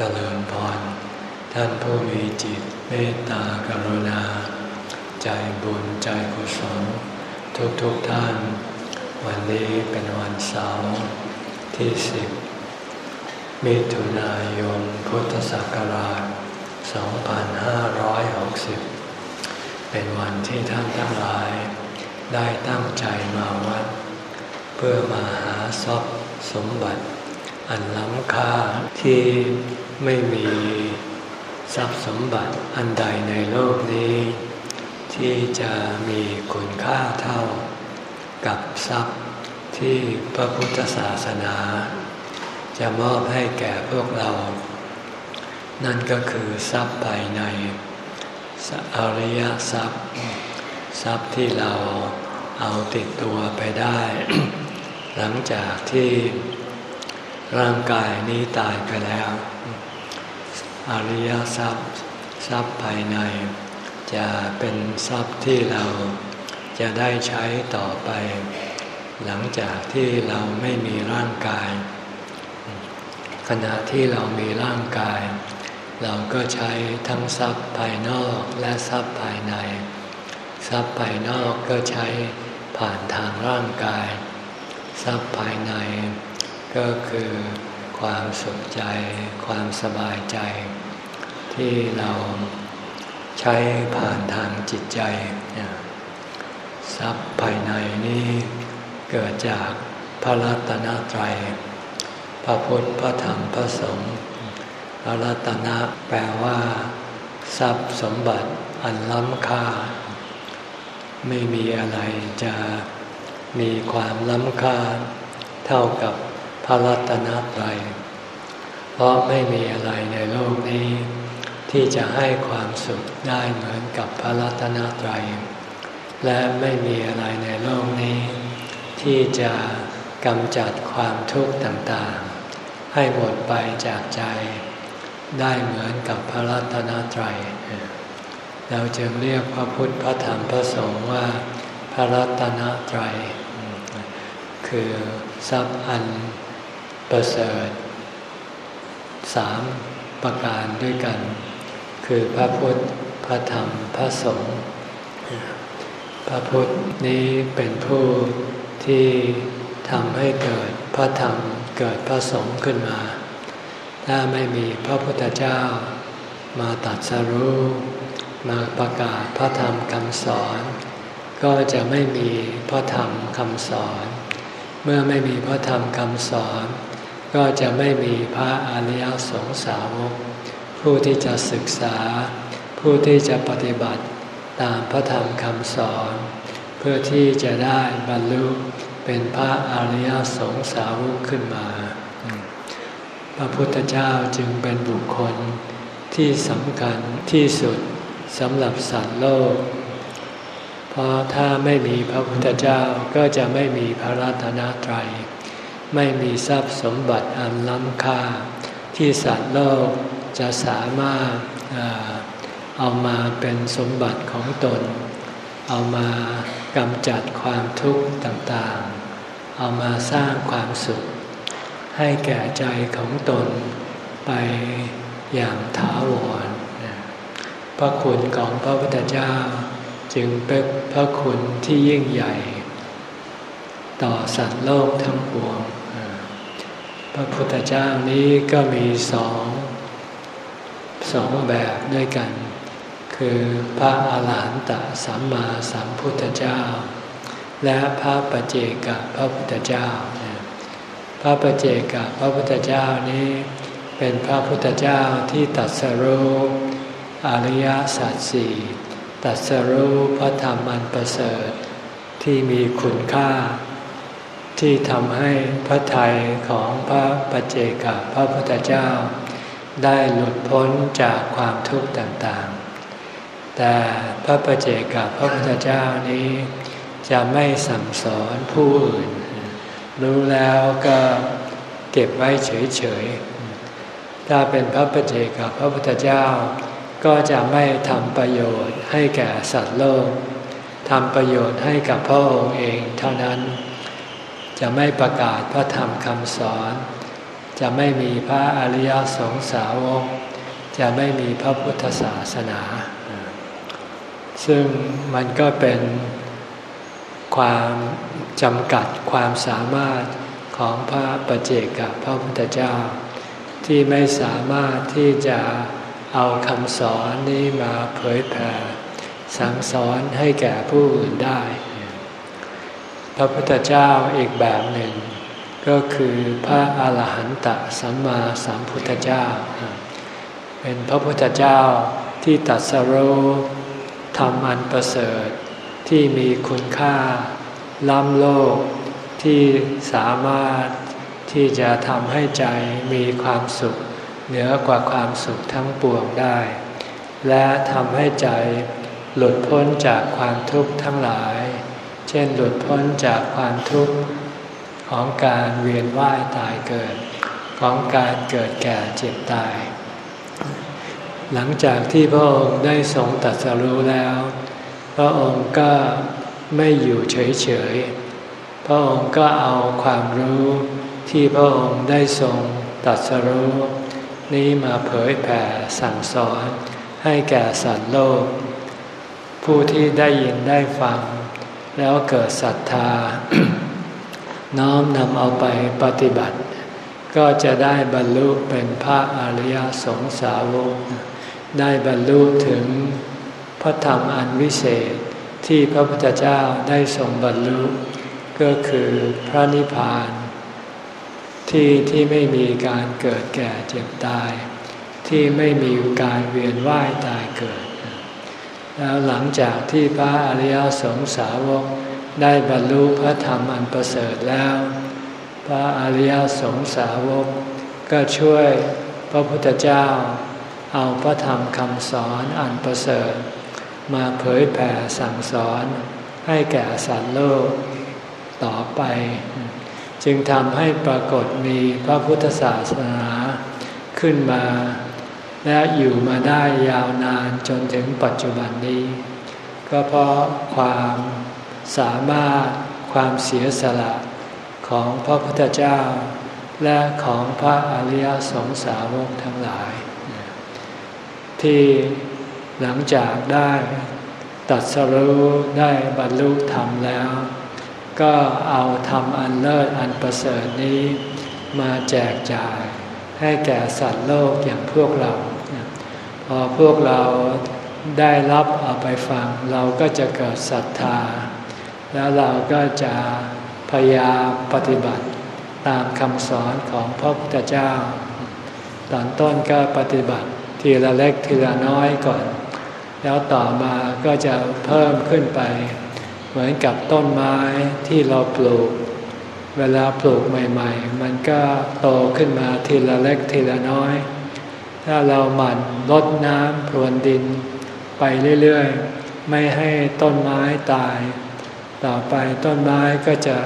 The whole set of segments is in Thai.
เจริญพร ท่านผู้มีจิตเมตตากรุณา ใจบุญใจกุศล ทุกทุกท่าน วันนี้เป็นวันเสาร์ที่สิบมิถุนายนพุทธศักราช 2560 เป็นวันที่ท่านทั้งหลาย ได้ตั้งใจมาวัด เพื่อมาหาทรัพย์สมบัติอันล้ำค่าที่ ไม่มีทรัพย์สมบัติอันใดในโลกนี้ ที่จะมีคุณค่าเท่า กับทรัพย์ที่พระพุทธศาสนา จะมอบให้แก่พวกเรา นั่นก็คือทรัพย์ภายในอริยทรัพย์ ทรัพย์ที่เราเอาติดตัวไปได้ หลังจากที่ร่างกายนี้ตายไปแล้ว อริยทรัพย์ ทรัพย์ภายใน จะเป็นทรัพย์ที่เราจะได้ใช้ต่อไป หลังจากที่เราไม่มีร่างกาย ขณะที่เรามีร่างกาย เราก็ใช้ทั้งทรัพย์ภายนอกและทรัพย์ภายใน ทรัพย์ภายนอกก็ใช้ผ่านทางร่างกาย ทรัพย์ภายใน ก็คือความสุขใจ ความสบายใจ ที่เราใช้ผ่านทางจิตใจ ทรัพย์ภายในนี้เกิดจากพระรัตนตรัย พระพุทธ พระธรรม พระสงฆ์ พระรัตนะแปลว่า ทรัพย์สมบัติอันล้ำค่า ไม่มีอะไรจะมีความล้ำค่า เท่ากับพระรัตนตรัย เพราะไม่มีอะไรในโลกนี้ ที่จะให้ความสุขได้เหมือนกับพระรัตนตรัย และไม่มีอะไรในโลกนี้ ที่จะกำจัดความทุกข์ต่างๆ ให้หมดไปจากใจ ได้เหมือนกับพระรัตนตรัย เราจึงเรียกพระพุทธพระธรรมพระสงฆ์ว่า พระรัตนตรัย คือทรัพย์อันประเสริฐสามประการด้วยกัน คือพระพุทธ พระธรรม พระสงฆ์ พระพุทธนี้เป็นผู้ที่ทำให้เกิดพระธรรมเกิดพระสงฆ์ขึ้นมา ถ้าไม่มีพระพุทธเจ้ามาตัดสรู้มาประกาศพระธรรมคำสอน ก็จะไม่มีพระธรรมคำสอน เมื่อไม่มีพระธรรมคำสอน ก็จะไม่มีพระอริยสงสาวก ผู้ที่จะศึกษา ผู้ที่จะปฏิบัติตามพระธรรมคำสอน เพื่อที่จะได้บรรลุเป็นพระอริยสงสาวกขึ้นมา พระพุทธเจ้าจึงเป็นบุคคลที่สำคัญที่สุดสำหรับสัตว์โลก เพราะถ้าไม่มีพระพุทธเจ้าก็จะไม่มีพระรัตนตรัย ไม่มีทรัพย์สมบัติอันล้ำค่า ที่สัตว์โลก จะสามารถเอามาเป็นสมบัติของตน เอามากำจัดความทุกข์ต่างๆ เอามาสร้างความสุข ให้แก่ใจของตนไปอย่างถาวรพระคุณของพระพุทธเจ้า จึงเป็นพระคุณที่ยิ่งใหญ่ ต่อสัตว์โลกทั้งปวง พระพุทธเจ้านี้ก็มีสอง สองแบบด้วยกัน คือพระอาหารหันตสัมมาสัมพุทธเจ้า และพระปเจกับพระพุทธเจ้า พระปเจกับพระพุทธเจ้านี้เป็นพระพุทธเจ้าที่ตัดสรู้อริยสัจสี่ตัดสรู้พระธรรมอันประเสริฐที่มีคุณค่า ที่ทำให้พระทัยของพระปเจกับพระพุทธเจ้า ได้หลุดพ้นจากความทุกข์ต่างๆ แต่พระปัจเจกับพระพุทธเจ้านี้จะไม่สั่งสอนผู้อื่น รู้แล้วก็เก็บไว้เฉยๆ ถ้าเป็นพระปัจเจกับพระพุทธเจ้า ก็จะไม่ทำประโยชน์ให้แก่สัตว์โลกทำประโยชน์ให้กับพระองค์เองเท่านั้น จะไม่ประกาศพระธรรมคำสอน จะไม่มีพระอริยสงสาวก จะไม่มีพระพุทธศาสนา ซึ่งมันก็เป็นความจำกัดความสามารถของพระประเจกับพระพุทธเจ้า ที่ไม่สามารถที่จะเอาคำสอนนี้มาเผยแผ่สั่งสอนให้แก่ผู้อื่นได้ พระพุทธเจ้าอีกแบบหนึ่ง ก็คือพระอาหารหันตสัมมาสัมพุทธเจ้า เป็นพระพุทธเจ้าที่ตัดสรู้ทำอันประเสริฐที่มีคุณค่า ล้ำโลกที่สามารถที่จะทำให้ใจมีความสุข เหนือกว่าความสุขทั้งปวงได้ และทำให้ใจหลุดพ้นจากความทุกข์ทั้งหลาย เช่นหลุดพ้นจากความทุกข์ ของการเวียนว่ายตายเกิด ของการเกิดแก่เจ็บตาย หลังจากที่พระองค์ได้ทรงตัดสรู้แล้ว พระองค์ก็ไม่อยู่เฉยๆ พระองค์ก็เอาความรู้ที่พระองค์ได้ทรงตัดสรู้นี้มาเผยแผ่สั่งสอนให้แก่สัตว์โลก ผู้ที่ได้ยินได้ฟัง แล้วเกิดศรัทธา น้อมนำเอาไปปฏิบัติ ก็จะได้บรรลุเป็นพระอริยสงสาวก ได้บรรลุถึงพระธรรมอันวิเศษที่พระพุทธเจ้าได้ทรงบรรลุ ก็คือพระนิพพาน ที่ที่ไม่มีการเกิดแก่เจ็บตาย ที่ไม่มีการเวียนว่ายตายเกิด แล้วหลังจากที่พระอริยสงสาวก ได้บรรลุพระธรรมอันประเสริฐแล้ว พระอริยสงสาวก ก็ช่วยพระพุทธเจ้า เอาพระธรรมคำสอนอันประเสริฐ มาเผยแผ่สั่งสอนให้แก่สัตว์โลกต่อไป จึงทำให้ปรากฏมีพระพุทธศาสนาขึ้นมา และอยู่มาได้ยาวนานจนถึงปัจจุบันนี้ ก็เพราะความ สามารถความเสียสละของพระพุทธเจ้า และของพระอริยสงสาวกทั้งหลาย ที่หลังจากได้ตัดสรู้ได้บรรลุธรรมแล้ว ก็เอาธรรมอันเลิศอันประเสริฐนี้มาแจกจ่ายให้แก่สัตว์โลกอย่างพวกเรา พอพวกเราได้รับเอาไปฟังเราก็จะเกิดศรัทธา แล้วเราก็จะพยายามปฏิบัติตามคำสอนของพระพุทธเจ้า ตอนต้นก็ปฏิบัติทีละเล็กทีละน้อยก่อน แล้วต่อมาก็จะเพิ่มขึ้นไป เหมือนกับต้นไม้ที่เราปลูก เวลาปลูกใหม่ ๆ มันก็โตขึ้นมาทีละเล็กทีละน้อย ถ้าเราหมั่นลดน้ำพรวนดิน ไปเรื่อยๆ ไม่ให้ต้นไม้ตาย ต่อไปต้นไม้ก็จะ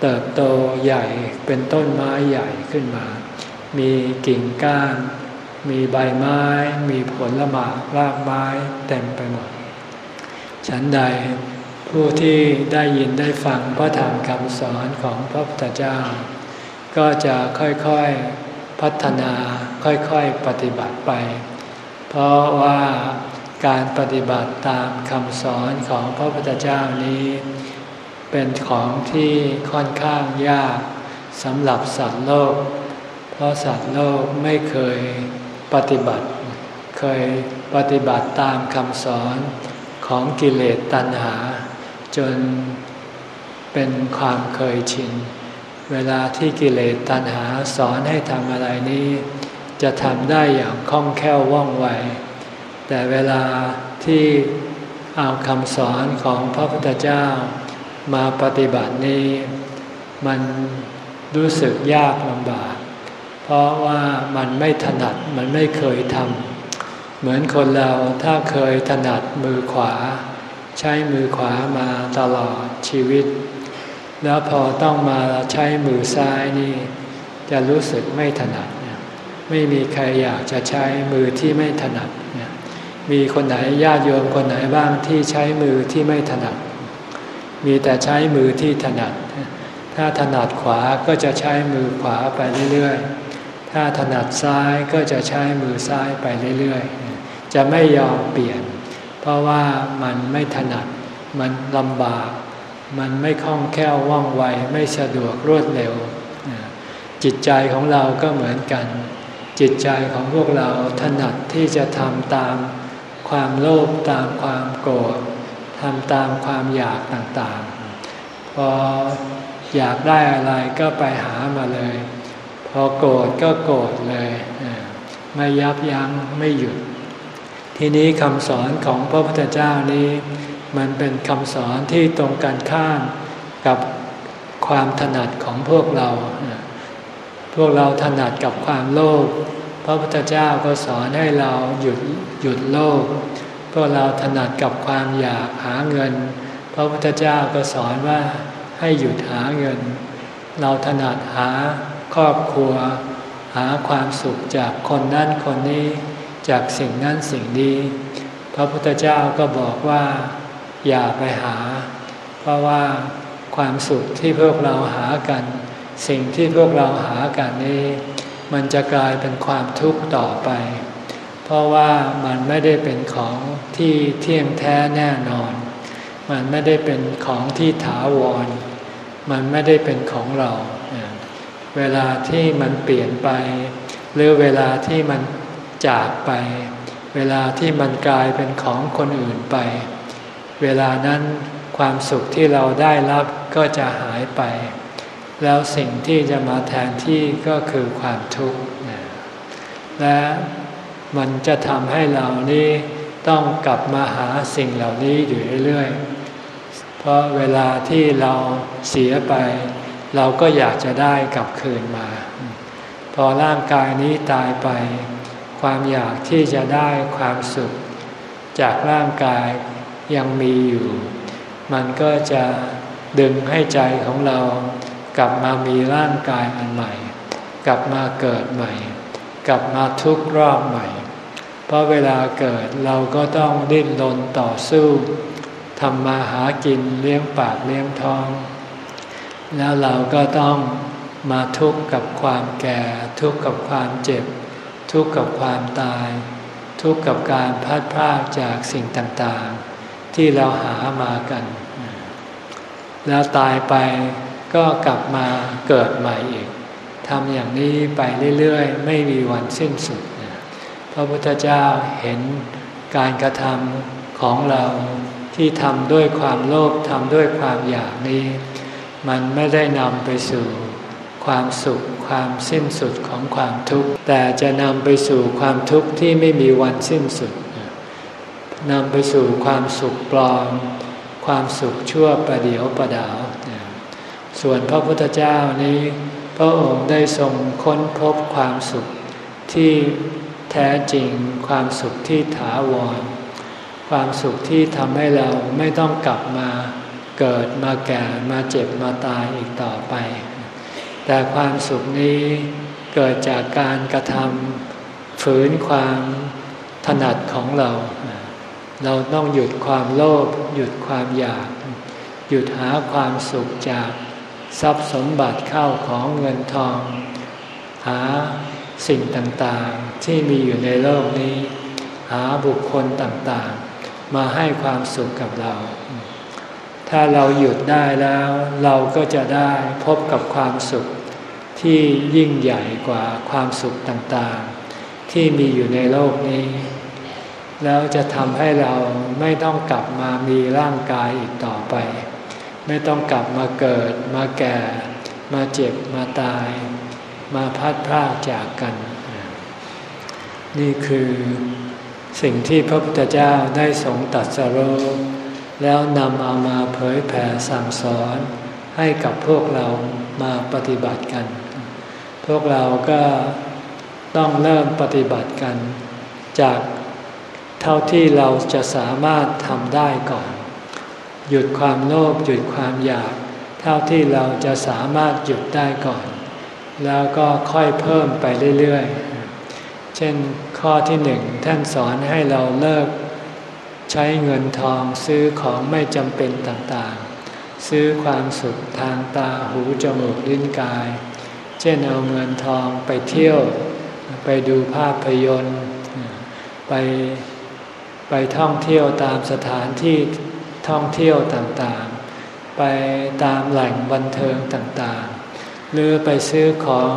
เติบโตใหญ่เป็นต้นไม้ใหญ่ขึ้นมา มีกิ่งก้าน มีใบไม้ มีผลละหมากรากไม้เต็มไปหมด ฉันใดผู้ที่ได้ยินได้ฟังพระธรรมคำสอนของพระพุทธเจ้า ก็จะค่อยๆพัฒนาค่อยๆปฏิบัติไป เพราะว่าการปฏิบัติตามคำสอนของพระพุทธเจ้านี้ เป็นของที่ค่อนข้างยากสำหรับสัตว์โลก เพราะสัตว์โลกไม่เคยปฏิบัติ เคยปฏิบัติตามคำสอนของกิเลสตัณหา จนเป็นความเคยชิน เวลาที่กิเลสตัณหาสอนให้ทำอะไรนี้ จะทำได้อย่างคล่องแคล่วว่องไว แต่เวลาที่เอาคำสอนของพระพุทธเจ้า มาปฏิบัตินี้มันรู้สึกยากลำบาก เพราะว่ามันไม่ถนัดมันไม่เคยทำเหมือนคนเราถ้าเคยถนัดมือขวา ใช้มือขวามาตลอดชีวิต แล้วพอต้องมาใช้มือซ้ายนี่ จะรู้สึกไม่ถนัดไม่มีใครอยากจะใช้มือที่ไม่ถนัด มีคนไหนญาติโยมคนไหนบ้างที่ใช้มือที่ไม่ถนัด มีแต่ใช้มือที่ถนัด ถ้าถนัดขวาก็จะใช้มือขวาไปเรื่อยๆ ถ้าถนัดซ้ายก็จะใช้มือซ้ายไปเรื่อยๆ จะไม่ยอมเปลี่ยน เพราะว่ามันไม่ถนัด มันลำบาก มันไม่คล่องแคล่วว่องไว ไม่สะดวกรวดเร็ว จิตใจของเราก็เหมือนกัน จิตใจของพวกเราถนัดที่จะทำตามความโลภตามความโกรธ ทำตามความอยากต่างๆ พออยากได้อะไรก็ไปหามาเลย พอโกรธก็โกรธเลย ไม่ยับยัง้งไม่หยุด ทีนี้คำสอนของพระพุทธเจ้านี้ มันเป็นคำสอนที่ตรงกันข้ามกับความถนัดของพวกเรา พวกเราถนัดกับความโลภพระพุทธเจ้าก็สอนให้เราหยุดหยุดโลภ วกเราถนัดกับความอยากหาเงิน พระพุทธเจ้าก็สอนว่าให้หยุดหาเงิน เราถนัดหาครอบครัว หาความสุขจากคนนั้นคนนี้ จากสิ่งนั้นสิ่งนี้ พระพุทธเจ้าก็บอกว่า อย่าไปหา เพราะว่าความสุขที่พวกเราหากัน สิ่งที่พวกเราหากันนี้ มันจะกลายเป็นความทุกข์ต่อไป เพราะว่ามันไม่ได้เป็นของที่เที่ยงแท้แน่นอน มันไม่ได้เป็นของที่ถาวร มันไม่ได้เป็นของเรา เวลาที่มันเปลี่ยนไป หรือเวลาที่มันจากไป เวลาที่มันกลายเป็นของคนอื่นไป เวลานั้นความสุขที่เราได้รับก็จะหายไป แล้วสิ่งที่จะมาแทนที่ก็คือความทุกข์และ มันจะทำให้เรานี้ต้องกลับมาหาสิ่งเหล่านี้อยู่เรื่อยๆ เพราะเวลาที่เราเสียไป เราก็อยากจะได้กลับคืนมา พอร่างกายนี้ตายไป ความอยากที่จะได้ความสุข จากร่างกายยังมีอยู่ มันก็จะดึงให้ใจของเรากลับมามีร่างกายอันใหม่ กลับมาเกิดใหม่ กลับมาทุกรอบใหม่ เพราะเวลาเกิดเราก็ต้องดิ้นรนต่อสู้ทำมาหากินเลี้ยงปากเลี้ยงท้อง แล้วเราก็ต้องมาทุกข์กับความแก่ ทุกข์กับความเจ็บ ทุกข์กับความตาย ทุกข์กับการพัดพลาดจากสิ่งต่างๆ ที่เราหามากัน แล้วตายไปก็กลับมาเกิดใหม่อีกทำอย่างนี้ไปเรื่อยๆ ไม่มีวันสิ้นสุด ระพุทธเจ้าเห็นการกระทำของเราที่ทำด้วยความโลภทำด้วยความอยากนี้ มันไม่ได้นำไปสู่ความสุขความสิ้นสุดของความทุกข์ แต่จะนำไปสู่ความทุกข์ที่ไม่มีวันสิ้นสุดนำไปสู่ความสุขปลอม ความสุขชั่วประเดียวประดาว ส่วนพระพุทธเจ้านี้ พระองค์ได้ทรงค้นพบความสุขที่ ท้จริง ความสุขที่ถาวร ความสุขที่ทำให้เราไม่ต้องกลับมาเกิดมาแก่มาเจ็บมาตายอีกต่อไป แต่ความสุขนี้เกิดจากการกระทำฝืนความถนัดของเรา เราต้องหยุดความโลภหยุดความอยาก หยุดหาความสุขจากทรัพย์สมบัติเข้าของเงินทอง หา สิ่งต่างๆ ที่มีอยู่ในโลกนี้ หาบุคคลต่างๆ มาให้ความสุขกับเรา ถ้าเราหยุดได้แล้ว เราก็จะได้พบกับความสุขที่ยิ่งใหญ่กว่าความสุขต่างๆ ที่มีอยู่ในโลกนี้ แล้วจะทำให้เราไม่ต้องกลับมามีร่างกายอีกต่อไป ไม่ต้องกลับมาเกิดมาแก่ มาเจ็บมาตาย มาพัดพรากจากกัน นี่คือสิ่งที่พระพุทธเจ้าได้ทรงตัดสรุแล้วนำเอามาเผยแผ่สั่งสอนให้กับพวกเรามาปฏิบัติกัน พวกเราก็ต้องเริ่มปฏิบัติกัน จากเท่าที่เราจะสามารถทำได้ก่อน หยุดความโลภหยุดความอยาก เท่าที่เราจะสามารถหยุดได้ก่อน แล้วก็ค่อยเพิ่มไปเรื่อยๆ เช่นข้อที่หนึ่งท่านสอนให้เราเลิกใช้เงินทองซื้อของไม่จำเป็นต่างๆ ซื้อความสุขทางตาหูจมูกลิ้นกาย เช่นเอาเงินทองไปเที่ยว ไปไปดูภาพยนตร์ ไปไปท่องเที่ยวตามสถานที่ท่องเที่ยวต่างๆ ไปตามแหล่งบันเทิงต่างๆ หรือไปซื้อของ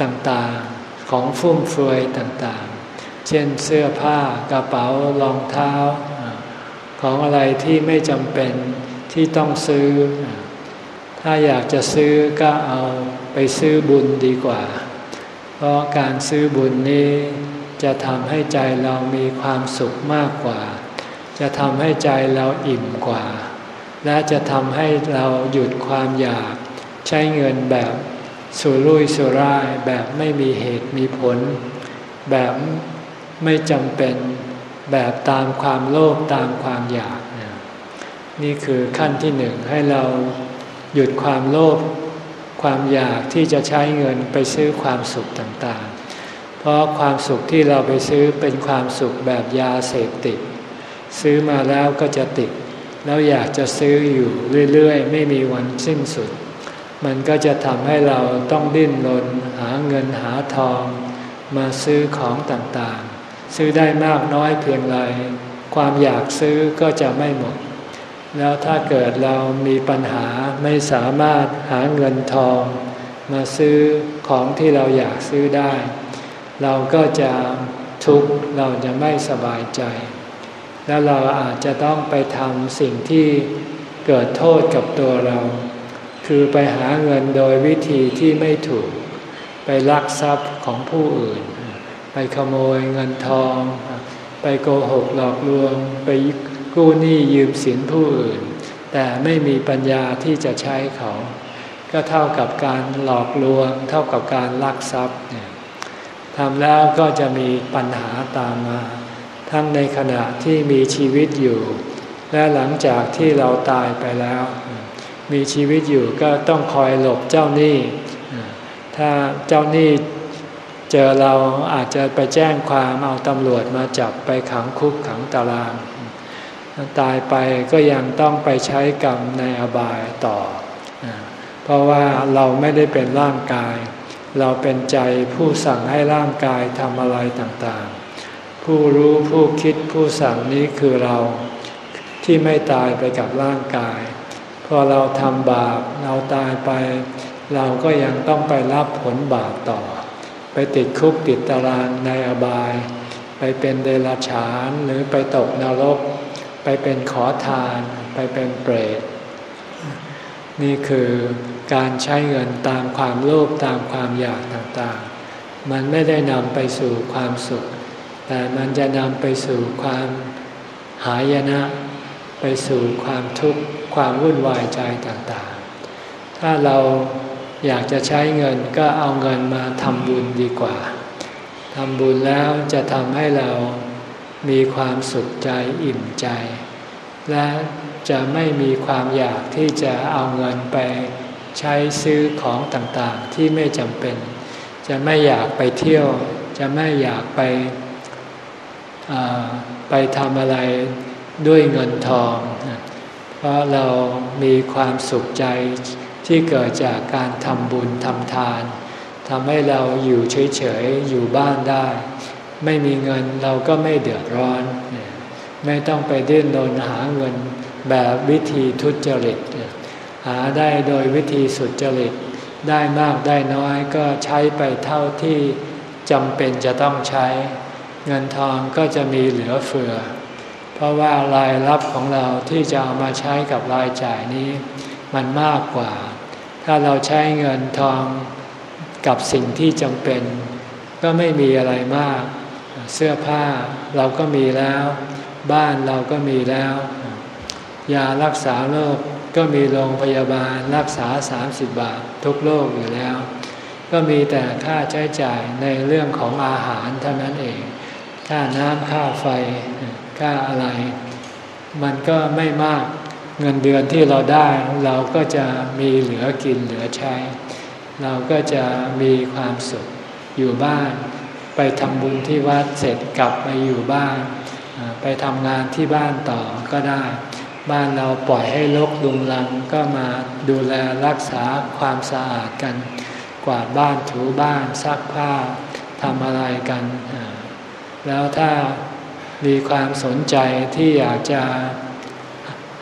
ต่างๆ ของฟุ่มเฟือยต่างๆ เช่นเสื้อผ้ากระเป๋ารองเท้า ของอะไรที่ไม่จำเป็นที่ต้องซื้อ ถ้าอยากจะซื้อก็เอาไปซื้อบุญดีกว่า เพราะการซื้อบุญนี้จะทำให้ใจเรามีความสุขมากกว่า จะทำให้ใจเราอิ่มกว่า และจะทำให้เราหยุดความอยาก ใช้เงินแบบสุรุ่ยสุร่ายแบบไม่มีเหตุมีผล แบบไม่จำเป็นแบบตามความโลภตามความอยาก นี่คือขั้นที่หนึ่งให้เราหยุดความโลภความอยากที่จะใช้เงินไปซื้อความสุขต่างๆ เพราะความสุขที่เราไปซื้อเป็นความสุขแบบยาเสพติด ซื้อมาแล้วก็จะติด แล้วอยากจะซื้ออยู่เรื่อยๆ ไม่มีวันสิ้นสุด มันก็จะทำให้เราต้องดิ้นรนหาเงินหาทอง มาซื้อของต่างๆ ซื้อได้มากน้อยเพียงไร ความอยากซื้อก็จะไม่หมด แล้วถ้าเกิดเรามีปัญหาไม่สามารถหาเงินทอง มาซื้อของที่เราอยากซื้อได้ เราก็จะทุกข์เราจะไม่สบายใจ แล้วเราอาจจะต้องไปทำสิ่งที่เกิดโทษกับตัวเรา คือไปหาเงินโดยวิธีที่ไม่ถูก ไปลักทรัพย์ของผู้อื่น ไปขโมยเงินทอง ไปโกหกหลอกลวง ไปกู้หนี้ยืมสินผู้อื่น แต่ไม่มีปัญญาที่จะใช้เขา ก็เท่ากับการหลอกลวง เท่ากับการลักทรัพย์เนี่ยทำแล้วก็จะมีปัญหาตามมา ทั้งในขณะที่มีชีวิตอยู่ และหลังจากที่เราตายไปแล้ว มีชีวิตอยู่ก็ต้องคอยหลบเจ้าหนี้ ถ้าเจ้าหนี้เจอเราอาจจะไปแจ้งความเอาตำรวจมาจับไปขังคุกขังตาราง ตายไปก็ยังต้องไปใช้กรรมในอบายต่อ เพราะว่าเราไม่ได้เป็นร่างกาย เราเป็นใจผู้สั่งให้ร่างกายทำอะไรต่างๆ ผู้รู้ผู้คิดผู้สั่งนี้คือเราที่ไม่ตายไปกับร่างกาย พอเราทำบาปเราตายไป เราก็ยังต้องไปรับผลบาปต่อ ไปติดคุกติดตารางในอบาย ไปเป็นเดรัจฉานหรือไปตกนรก ไปเป็นขอทาน ไปเป็นเปรต นี่คือการใช้เงินตามความโลภตามความอยากต่างๆ มันไม่ได้นำไปสู่ความสุข แต่มันจะนำไปสู่ความหายนะ ไปสู่ความทุกข์ ความวุ่นวายใจต่างๆ ถ้าเราอยากจะใช้เงินก็เอาเงินมาทำบุญดีกว่าทำบุญแล้วจะทำให้เรามีความสุขใจอิ่มใจ และจะไม่มีความอยากที่จะเอาเงินไปใช้ซื้อของต่างๆที่ไม่จำเป็น จะไม่อยากไปเที่ยว จะไม่อยากไปไปทำอะไรด้วยเงินทองเราะเรามีความสุขใจที่เกิดจากการทำบุญทำทานทำให้เราอยู่เฉยๆอยู่บ้านได้ ไม่มีเงินเราก็ไม่เดือดร้อน ไม่ต้องไปดิ้นรนหาเงินแบบวิธีทุจริต หาได้โดยวิธีสุจริต ได้มากได้น้อยก็ใช้ไปเท่าที่จำเป็นจะต้องใช้ เงินทองก็จะมีเหลือเฟือ เพราะว่ารายรับของเราที่จะเอามาใช้กับรายจ่ายนี้ มันมากกว่า ถ้าเราใช้เงินทองกับสิ่งที่จำเป็น ก็ไม่มีอะไรมาก เสื้อผ้าเราก็มีแล้ว บ้านเราก็มีแล้ว ยารักษาโรคก็มีโรงพยาบาลรักษา 30 บาททุกโรคอยู่แล้ว ก็มีแต่ค่าใช้จ่ายในเรื่องของอาหารเท่านั้นเอง ค่าน้ำค่าไฟ ค่าอะไร มันก็ไม่มากเงินเดือนที่เราได้ เราก็จะมีเหลือกินเหลือใช้ เราก็จะมีความสุขอยู่บ้าน ไปทำบุญที่วัดเสร็จกลับมาอยู่บ้าน ไปทำงานที่บ้านต่อก็ได้ บ้านเราปล่อยให้รกลุงลังก็มาดูแลรักษาความสะอาดกัน กวาดบ้านถูบ้านซักผ้าทำอะไรกัน แล้วถ้า มีความสนใจที่อยากจะ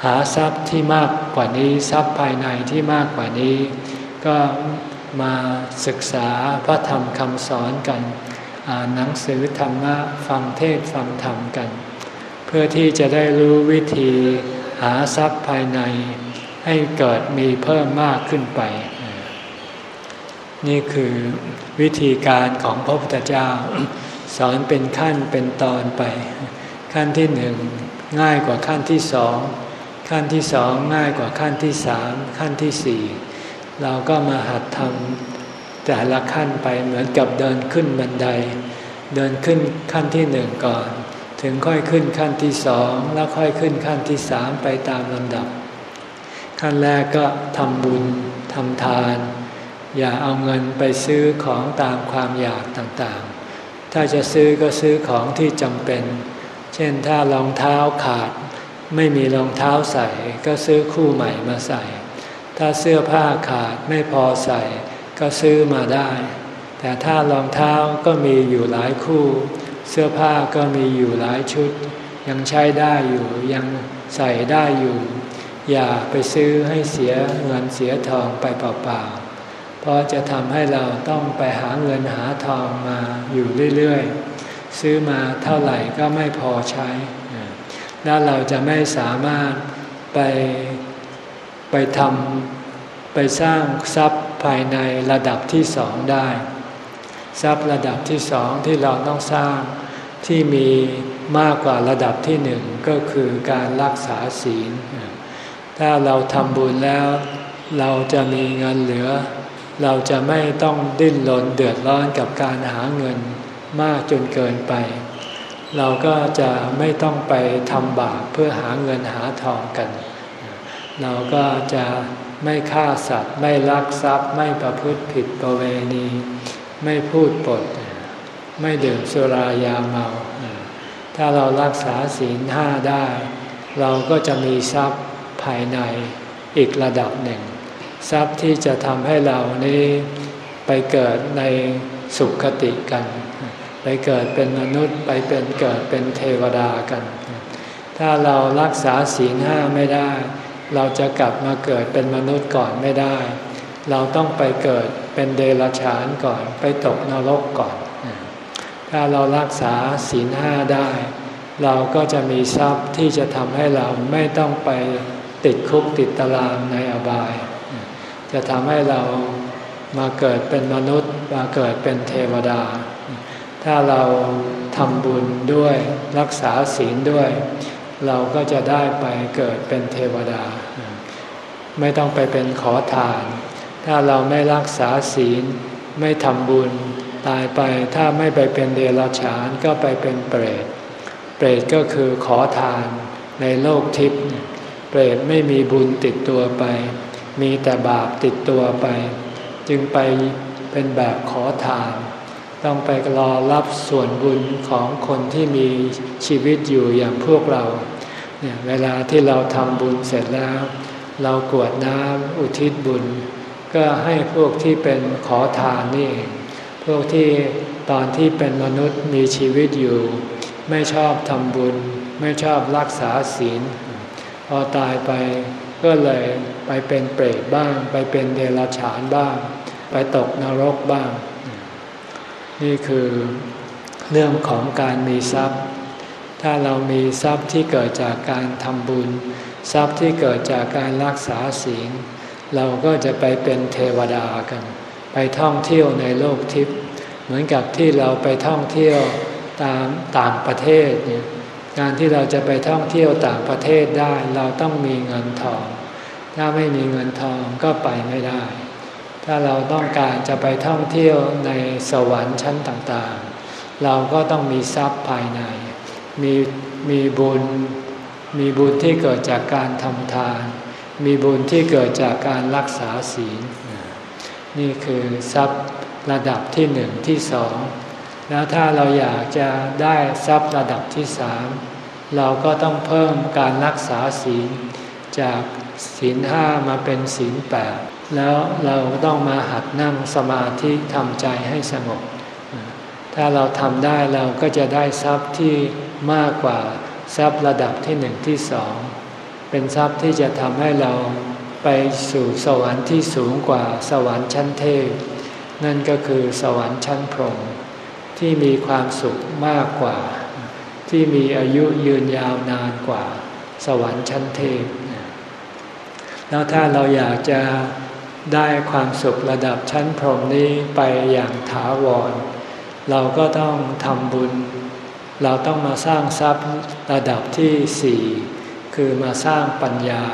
หาทรัพย์ที่มากกว่านี้ทรัพย์ภายในที่มากกว่านี้ ก็มาศึกษาพระธรรมคำสอนกันอ่านหนังสือธรรมะฟังเทศฟังธรรมกัน เพื่อที่จะได้รู้วิธีหาทรัพย์ภายใน ให้เกิดมีเพิ่มมากขึ้นไป นี่คือวิธีการของพระพุทธเจ้า สอนเป็นขั้นเป็นตอนไป ขั้นที่หนึ่งง่ายกว่าขั้นที่สองขั้นที่สองง่ายกว่าขั้นที่สามขั้นที่สี่เราก็มาหัดทำแต่ละขั้นไปเหมือนกับเดินขึ้นบันได เดินขึ้นขั้นที่หนึ่งก่อน ถึงค่อยขึ้นขั้นที่สองแล้วค่อยขึ้นขั้นที่สามไปตามลำดับ ขั้นแรกก็ทำบุญทำทาน อย่าเอาเงินไปซื้อของตามความอยากต่างๆ ถ้าจะซื้อก็ซื้อของที่จำเป็น เช่นถ้ารองเท้าขาด ไม่มีรองเท้าใส่ ก็ซื้อคู่ใหม่มาใส่ ถ้าเสื้อผ้าขาดไม่พอใส่ ก็ซื้อมาได้ แต่ถ้ารองเท้าก็มีอยู่หลายคู่ เสื้อผ้าก็มีอยู่หลายชุด ยังใช้ได้อยู่ยังใส่ได้อยู่ อย่าไปซื้อให้เสียเงินเสียทองไปเปล่าๆ เพราะจะทำให้เราต้องไปหาเงินหาทองมาอยู่เรื่อยๆ ซื้อมาเท่าไหร่ก็ไม่พอใช้ แล้วเราจะไม่สามารถไปไปทำไปสร้างทรัพย์ภายในระดับที่สองได้ ทรัพย์ระดับที่สองที่เราต้องสร้างที่มีมากกว่าระดับที่หนึ่งก็คือการรักษาศีล ถ้าเราทำบุญแล้วเราจะมีเงินเหลือ เราจะไม่ต้องดิ้นรนเดือดร้อนกับการหาเงินมากจนเกินไป เราก็จะไม่ต้องไปทำบาปเพื่อหาเงินหาทองกัน เราก็จะไม่ฆ่าสัตว์ ไม่ลักทรัพย์ ไม่ประพฤติผิดประเวณี ไม่พูดปด ไม่ดื่มสุรายาเมา ถ้าเรารักษาศีลห้าได้ เราก็จะมีทรัพย์ภายในอีกระดับหนึ่ง ทรัพย์ที่จะทำให้เรานี้ไปเกิดในสุขติกัน ไปเกิดเป็นมนุษย์ไปเป็นเกิดเป็นเทวดากัน ถ้าเรารักษาศีลห้าไม่ได้ เราจะกลับมาเกิดเป็นมนุษย์ก่อนไม่ได้ เราต้องไปเกิดเป็นเดรัจฉานก่อน ไปตกนรกก่อน ถ้าเรารักษาศีลห้าได้ เราก็จะมีทรัพย์ที่จะทำให้เราไม่ต้องไปติดคุกติดตารางในอบาย จะทำให้เรามาเกิดเป็นมนุษย์ มาเกิดเป็นเทวดา ถ้าเราทำบุญด้วยรักษาศีลด้วย เราก็จะได้ไปเกิดเป็นเทวดา ไม่ต้องไปเป็นขอทาน ถ้าเราไม่รักษาศีลไม่ทำบุญตายไปถ้าไม่ไปเป็นเดรัจฉานก็ไปเป็นเปรต เปรตก็คือขอทานในโลกทิพย์ เปรตไม่มีบุญติดตัวไป มีแต่บาปติดตัวไป จึงไปเป็นแบบขอทาน ต้องไปรอรับส่วนบุญของคนที่มีชีวิตอยู่อย่างพวกเราเนี่ยเวลาที่เราทำบุญเสร็จแล้ว เรากวดน้ำอุทิศบุญ ก็ให้พวกที่เป็นขอทานนี่เองพวกที่ตอนที่เป็นมนุษย์มีชีวิตอยู่ ไม่ชอบทำบุญ ไม่ชอบรักษาศีล พอตายไป ก็เลยไปเป็นเปรตบ้าง ไปเป็นเดรัจฉานบ้าง ไปตกนรกบ้าง นี่คือเรื่องของการมีทรัพย์ ถ้าเรามีทรัพย์ที่เกิดจากการทำบุญ ทรัพย์ที่เกิดจากการรักษาศีลเราก็จะไปเป็นเทวดากัน ไปท่องเที่ยวในโลกทิพย์เหมือนกับที่เราไปท่องเที่ยวตามต่างประเทศเนี่ย การที่เราจะไปท่องเที่ยวต่างประเทศได้ เราต้องมีเงินทอง ถ้าไม่มีเงินทองก็ไปไม่ได้ ถ้าเราต้องการจะไปท่องเที่ยวในสวรรค์ชั้นต่างๆ เราก็ต้องมีทรัพย์ภายใน มีมีบุญ มีบุญที่เกิดจากการทำทาน มีบุญที่เกิดจากการรักษาศีล นี่คือทรัพย์ระดับที่หนึ่งที่สอง แล้วถ้าเราอยากจะได้ทรัพย์ระดับที่สามเราก็ต้องเพิ่มการรักษาศีลจากศีลห้ามาเป็นศีลแปดแล้วเราต้องมาหัดนั่งสมาธิทำใจให้สงบ ถ้าเราทำได้เราก็จะได้ทรัพย์ที่มากกว่าทรัพย์ระดับที่หนึ่งที่สองเป็นทรัพย์ที่จะทำให้เราไปสู่สวรรค์ที่สูงกว่าสวรรค์ชั้นเทพ นั่นก็คือสวรรค์ชั้นพรหม ที่มีความสุขมากกว่า ที่มีอายุยืนยาวนานกว่า สวรรค์ชั้นเทพแล้วถ้าเราอยากจะได้ความสุขระดับชั้นพรหมนี้ไปอย่างถาวร เราก็ต้องทำบุญ เราต้องมาสร้างทรัพย์ระดับที่สี่คือมาสร้างปัญญา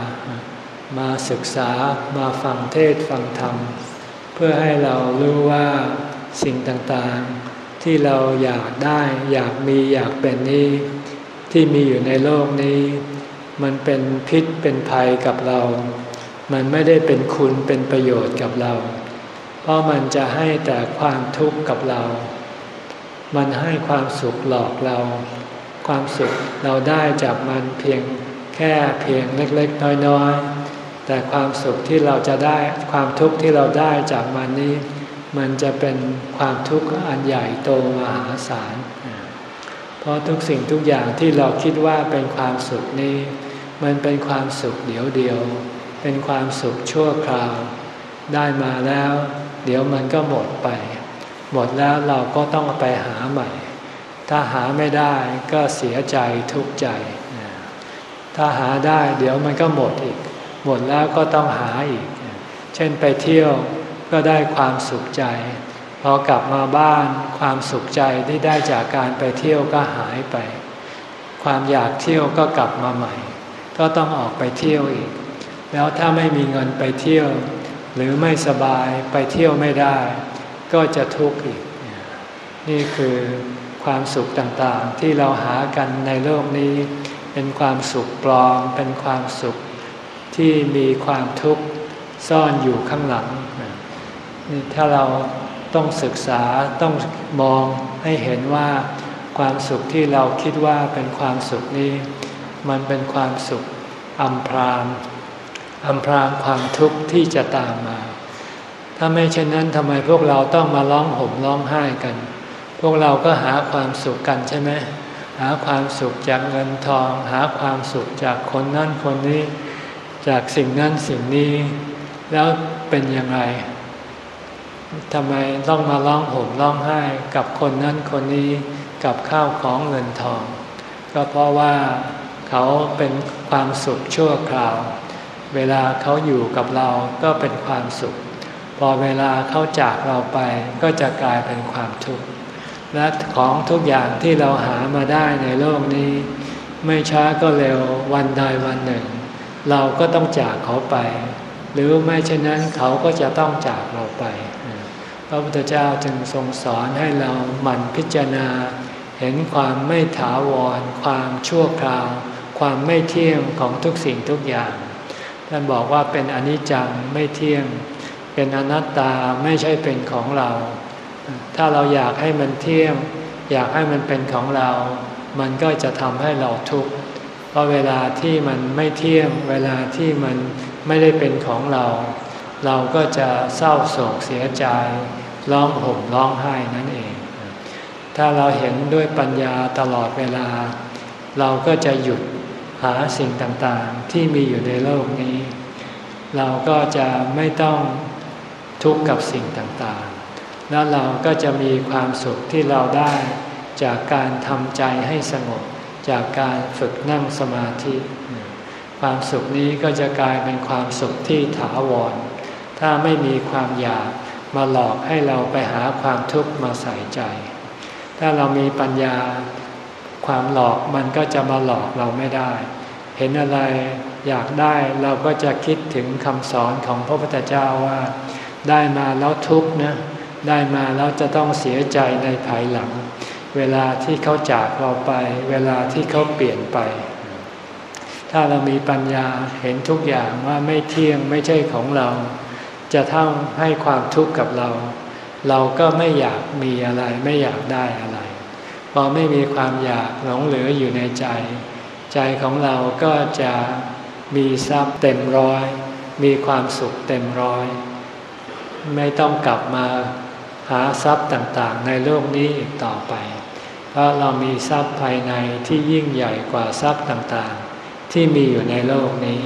มาศึกษามาฟังเทศฟังธรรม เพื่อให้เรารู้ว่าสิ่งต่างๆ ที่เราอยากได้ อยากมีอยากเป็นนี้ที่มีอยู่ในโลกนี้ มันเป็นพิษเป็นภัยกับเรา มันไม่ได้เป็นคุณเป็นประโยชน์กับเรา เพราะมันจะให้แต่ความทุกข์กับเรา มันให้ความสุขหลอกเรา ความสุขเราได้จากมันเพียงแค่เพียงเล็ก ๆ น้อย ๆ แต่ความสุขที่เราจะได้ความทุกข์ที่เราได้จากมันนี้ มันจะเป็นความทุกข์อันใหญ่โตมหาศาล เพราะทุกสิ่งทุกอย่างที่เราคิดว่าเป็นความสุขนี้ มันเป็นความสุขเดียวเดียว เป็นความสุขชั่วคราว ได้มาแล้ว เดี๋ยวมันก็หมดไป หมดแล้วเราก็ต้องไปหาใหม่ ถ้าหาไม่ได้ก็เสียใจทุกข์ใจ ถ้าหาได้เดี๋ยวมันก็หมดอีก หมดแล้วก็ต้องหาอีก เช่นไปเที่ยว ก็ได้ความสุขใจ พอกลับมาบ้านความสุขใจที่ได้จากการไปเที่ยวก็หายไป ความอยากเที่ยวก็กลับมาใหม่ ก็ต้องออกไปเที่ยวอีก แล้วถ้าไม่มีเงินไปเที่ยว หรือไม่สบายไปเที่ยวไม่ได้ ก็จะทุกข์อีก นี่คือความสุขต่างๆ ที่เราหากันในโลกนี้ เป็นความสุขปลอมเป็นความสุขที่มีความทุกข์ซ่อนอยู่ข้างหลัง ถ้าเราต้องศึกษาต้องมองให้เห็นว่าความสุขที่เราคิดว่าเป็นความสุขนี้ มันเป็นความสุขอัมพรางอำพรางความทุกข์ที่จะตามมา ถ้าไม่เช่นนั้นทำไมพวกเราต้องมาร้องห่มร้องไห้กัน พวกเราก็หาความสุขกันใช่ไหมหาความสุขจากเงินทอง หาความสุขจากคนนั้นคนนี้ จากสิ่งนั้นสิ่งนี้ แล้วเป็นยังไง ทำไมต้องมาร้องห่มร้องไห้กับคนนั้นคนนี้กับข้าวของเงินทอง ก็เพราะว่าเขาเป็นความสุขชั่วคราว เวลาเขาอยู่กับเราก็เป็นความสุข พอเวลาเขาจากเราไปก็จะกลายเป็นความทุกข์และของทุกอย่างที่เราหามาได้ในโลกนี้ ไม่ช้าก็เร็ววันใดวันหนึ่ง เราก็ต้องจากเขาไป หรือไม่เช่นนั้นเขาก็จะต้องจากเราไป พระพุทธเจ้าจึงทรงสอนให้เราหมั่นพิจารณา เห็นความไม่ถาวร ความชั่วคราว ความไม่เที่ยงของทุกสิ่งทุกอย่าง ท่านบอกว่าเป็นอนิจจังไม่เที่ยง เป็นอนัตตาไม่ใช่เป็นของเรา ถ้าเราอยากให้มันเที่ยง อยากให้มันเป็นของเรา มันก็จะทำให้เราทุกข์เพราะเวลาที่มันไม่เที่ยง เวลาที่มันไม่ได้เป็นของเรา เราก็จะเศร้าโศกเสียใจร้องห่มร้องไห้นั่นเอง ถ้าเราเห็นด้วยปัญญาตลอดเวลา เราก็จะหยุดหาสิ่งต่างๆ ที่มีอยู่ในโลกนี้ เราก็จะไม่ต้องทุกข์กับสิ่งต่างๆ แล้วเราก็จะมีความสุขที่เราได้จากการทำใจให้สงบ จากการฝึกนั่งสมาธิ ความสุขนี้ก็จะกลายเป็นความสุขที่ถาวร ถ้าไม่มีความอยากมาหลอกให้เราไปหาความทุกข์มาใส่ใจ ถ้าเรามีปัญญาความหลอกมันก็จะมาหลอกเราไม่ได้ เห็นอะไรอยากได้เราก็จะคิดถึงคำสอนของพระพุทธเจ้าว่า ได้มาแล้วทุกข์นะได้มาแล้วจะต้องเสียใจในภายหลัง เวลาที่เขาจากเราไป เวลาที่เขาเปลี่ยนไป ถ้าเรามีปัญญาเห็นทุกอย่างว่าไม่เที่ยงไม่ใช่ของเรา จะท่งให้ความทุกข์กับเรา เราก็ไม่อยากมีอะไร ไม่อยากได้อะไร พอไม่มีความอยากหลงเหลืออยู่ในใจ ใจของเราก็จะมีทรัพย์เต็มร้อย มีความสุขเต็มร้อย ไม่ต้องกลับมาหาทรัพย์ต่างๆ ในโลกนี้อีกต่อไป เพราะเรามีทรัพย์ภายในที่ยิ่งใหญ่กว่าทรัพย์ต่างๆ ที่มีอยู่ในโลกนี้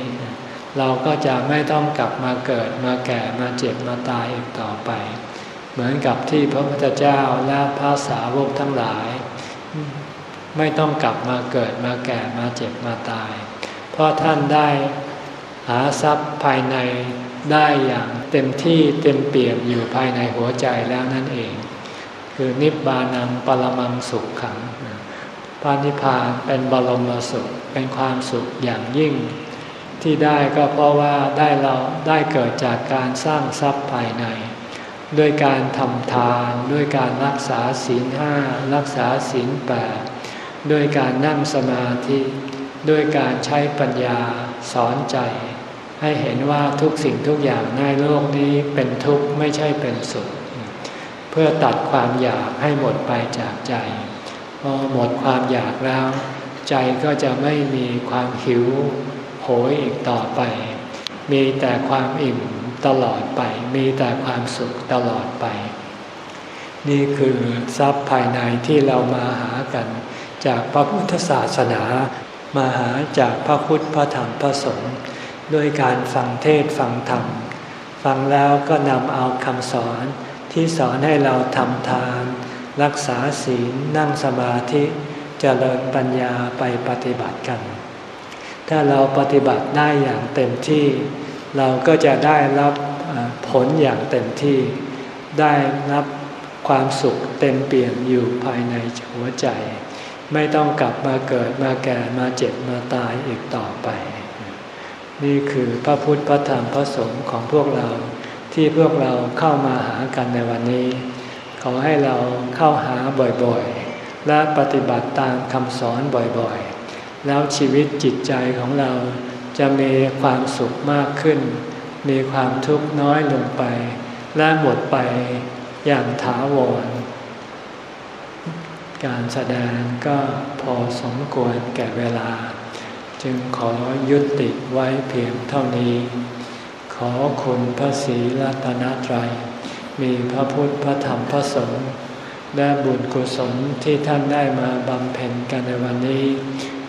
เราก็จะไม่ต้องกลับมาเกิดมาแก่มาเจ็บมาตายอีกต่อไป เหมือนกับที่พระพุทธเจ้าและพระสาวกทั้งหลาย ไม่ต้องกลับมาเกิดมาแก่มาเจ็บมาตาย เพราะท่านได้หาทรัพย์ภายในได้อย่างเต็มที่เต็มเปี่ยมอยู่ภายในหัวใจแล้วนั่นเอง คือนิบานังปรมังสุขขังพระนิพพานเป็นบรมสุขเป็นความสุขอย่างยิ่ง ที่ได้ก็เพราะว่าได้เราได้เกิดจากการสร้างทรัพย์ภายใน ด้วยการทำทาน ด้วยการรักษาศีลห้ารักษาศีลแปดด้วยการนั่งสมาธิ ด้วยการใช้ปัญญาสอนใจ ให้เห็นว่าทุกสิ่งทุกอย่างในโลกนี้เป็นทุกข์ไม่ใช่เป็นสุข เพื่อตัดความอยากให้หมดไปจากใจพอหมดความอยากแล้ว ใจก็จะไม่มีความหิว โหยอีกต่อไป มีแต่ความอิ่มตลอดไป มีแต่ความสุขตลอดไป นี่คือทรัพย์ภายในที่เรามาหากัน จากพระพุทธศาสนา มาหาจากพระพุทธพระธรรมพระสงฆ์ด้วยการฟังเทศฟังธรรม ฟังแล้วก็นำเอาคำสอนที่สอนให้เราทำทาน รักษาศีลนั่งสมาธิจเจริญปัญญาไปปฏิบัติกัน ถ้าเราปฏิบัติได้อย่างเต็มที่ เราก็จะได้รับผลอย่างเต็มที่ ได้รับความสุขเต็มเปี่ยมอยู่ภายในหัวใจ ไม่ต้องกลับมาเกิดมาแก่มาเจ็บมาตายอีกต่อไป นี่คือพระพุทธพระธรรมพระสงฆ์ของพวกเราที่พวกเราเข้ามาหากันในวันนี้ ขอให้เราเข้าหาบ่อยๆ และปฏิบัติตามคำสอนบ่อยๆ แล้วชีวิตจิตใจของเราจะมีความสุขมากขึ้น มีความทุกข์น้อยลงไป และหมดไปอย่างถาวร การแสดงก็พอสมควรแก่เวลา จึงขอยุติไว้เพียงเท่านี้ ขอคุณพระศรีรัตนตรัย มีพระพุทธพระธรรมพระสงฆ์และบุญกุศลที่ท่านได้มาบำเพ็ญกันในวันนี้